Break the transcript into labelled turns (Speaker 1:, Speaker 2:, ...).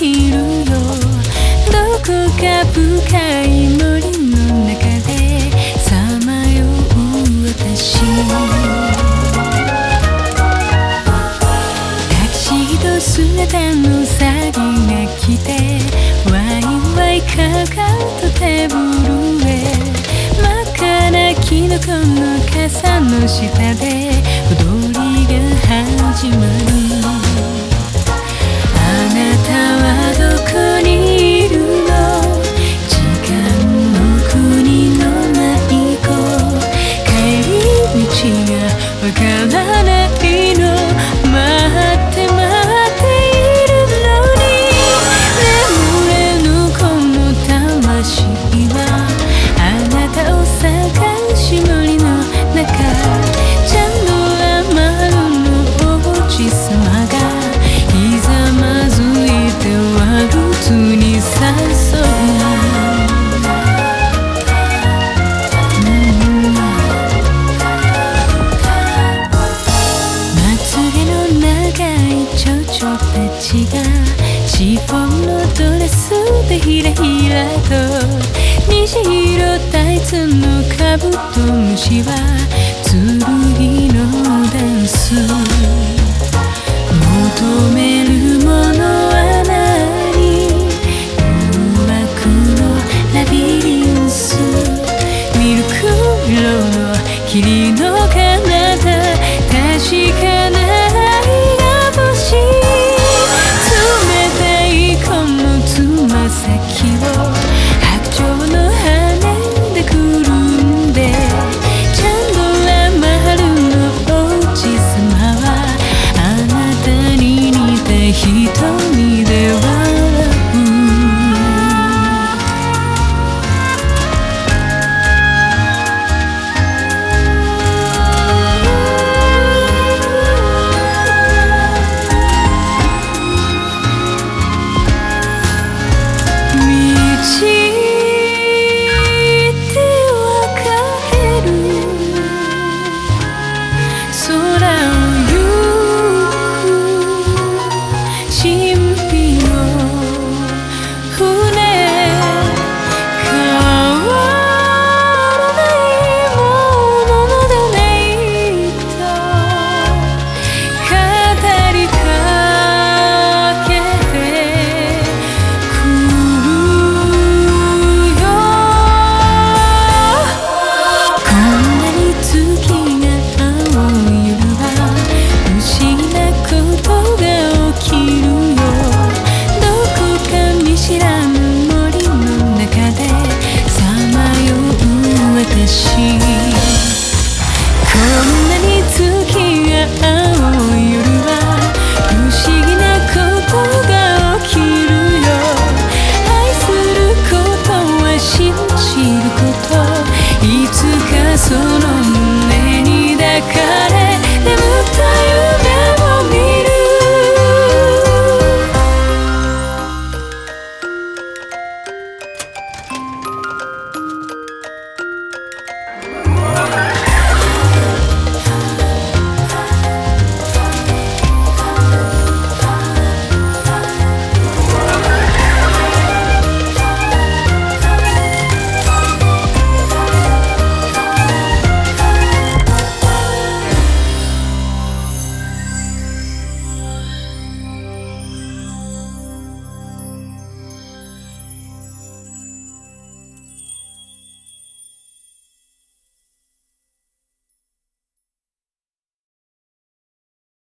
Speaker 1: ことが起きるよどこか深い森の中でさまよう私タキシード姿の詐欺が来てワイワイかかとテーブルへ真っ赤なキノコの傘の下で踊りが始まる time I シフォンのドレスでひらひらと虹色タイツのカブトムシは剣のダンス求めるものは何誘惑のラビリンス。ミルク色の霧 me there